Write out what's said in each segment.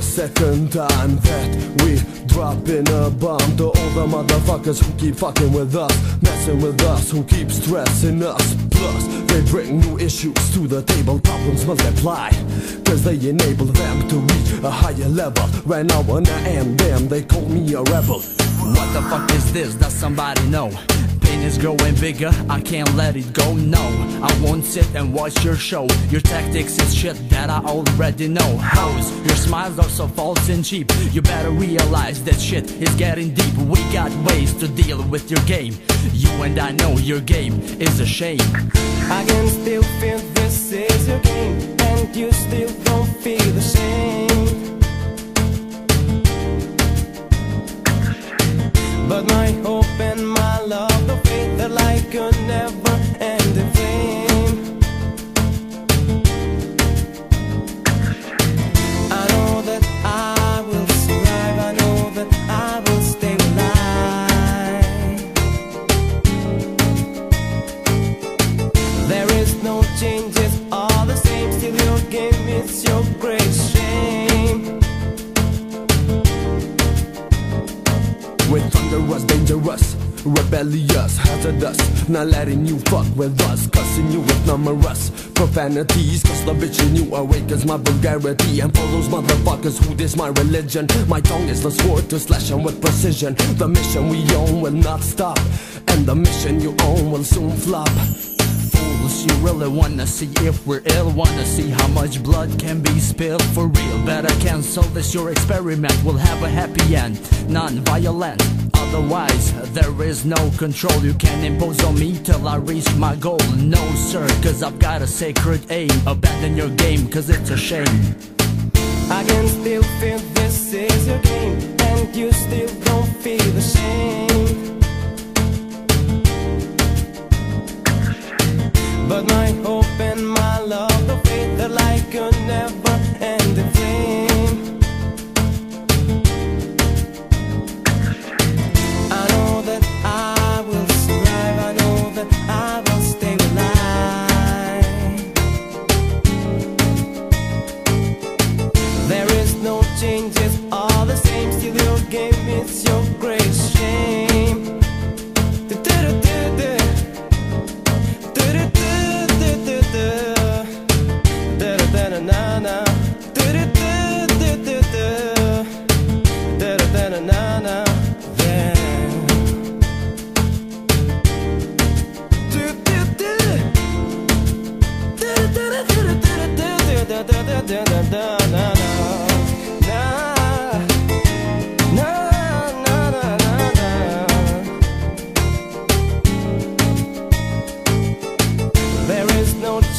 second time that we dropping a bomb to all the motherfuckers who keep fucking with us, messing with us, who keep stressing us. Plus, they bring new issues to the table, problems multiply, cause they enable them to reach a higher level. Right now, when I am them, they call me a rebel. What the fuck is this? Does somebody know? Pain is growing bigger, I can't let it go, no. I won't sit and watch your show. Your tactics is shit that I already know. Hoes, your smiles are so false and cheap. You better realize that shit is getting deep. We got ways to deal with your game. You and I know your game is a shame. I can still feel this is your game And you still don't feel the same is your great shame. Dangerous, rebellious, hazardous, not letting you fuck with us, cussing you with numerous profanities, cause the bitch in you awakens my vulgarity and for those motherfuckers who diss my religion. My tongue is the sword to slash them with precision. The mission we own will not stop, and the mission you own will soon flop. You really wanna see if we're ill Wanna see how much blood can be spilled for real Better cancel this, your experiment will have a happy end. Non-violent, otherwise there is no control. You can impose on me till I reach my goal. No sir, cause I've got a sacred aim. Abandon your game, cause it's a shame. I can still feel this is your game And you still don't feel the same My hope and my love, the faith are like a never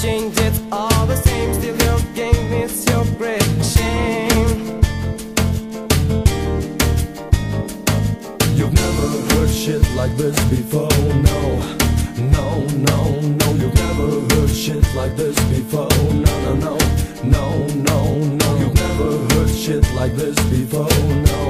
change, it's all the same. Still, your game is your great shame. You've never heard shit like this before, like this before, no,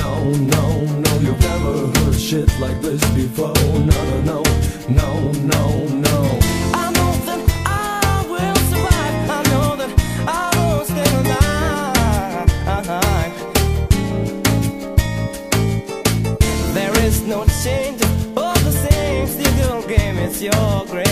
no, no, no. You've never heard shit like this before, no, no, no, no, no, no. I know that I will survive. I know that I will stay alive. There is no change, all the same. Still, your game is your great